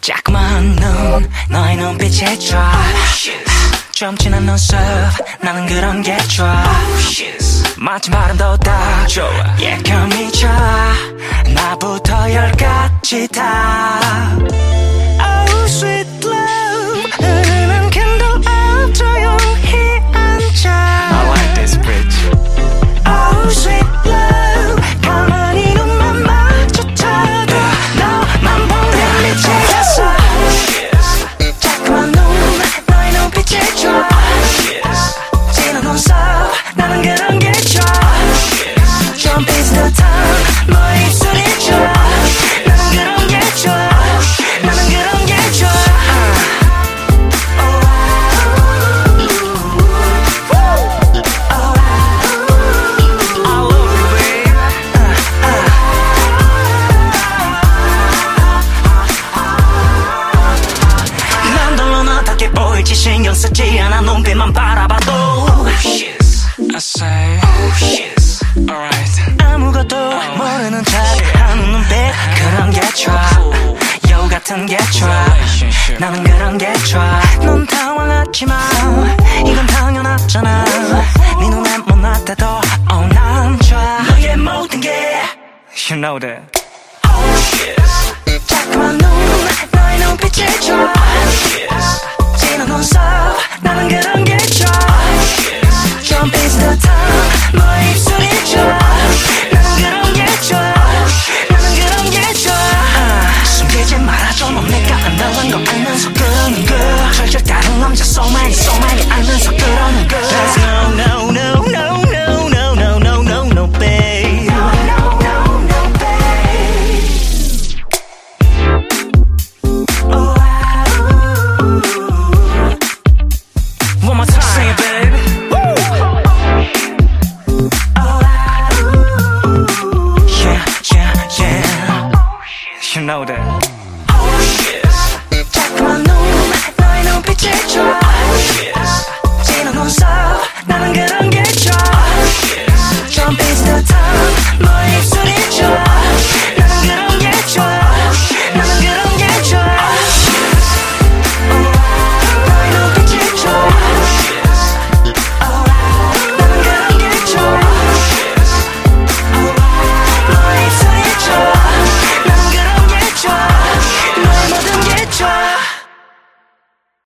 작만 눈 너의 눈빛에 좌 점치는 눈썹 나는 그런 게 좋아. 마치 바람도 다 좋아. 예감이 좋아 나부터 열까지 다. 보일지 신경 쓰지 않아. 눈빛만 바라봐도. I say, alright. 아무것도 모르는 척 하는 눈빛. 그런 게 좋아. 여우 같은 게 좋아. 나는 그런 게 좋아. 넌 당황하지 마. 이건 당연하잖아. 네 눈에 못 나타도 oh, 난 좋아. 너의 모든 게. You know that. 자꾸만 눈 너의 눈빛이 좋아. 진한 넌 내가 안다는 거 알면서 그러는 거 절절 다른 남자 so many so many 알면서 그러는 거 There's no no no no no no no no no no babe no no no no babe Oh, One more time. Sing it, baby. Oh, yeah, yeah, yeah. You know that. take your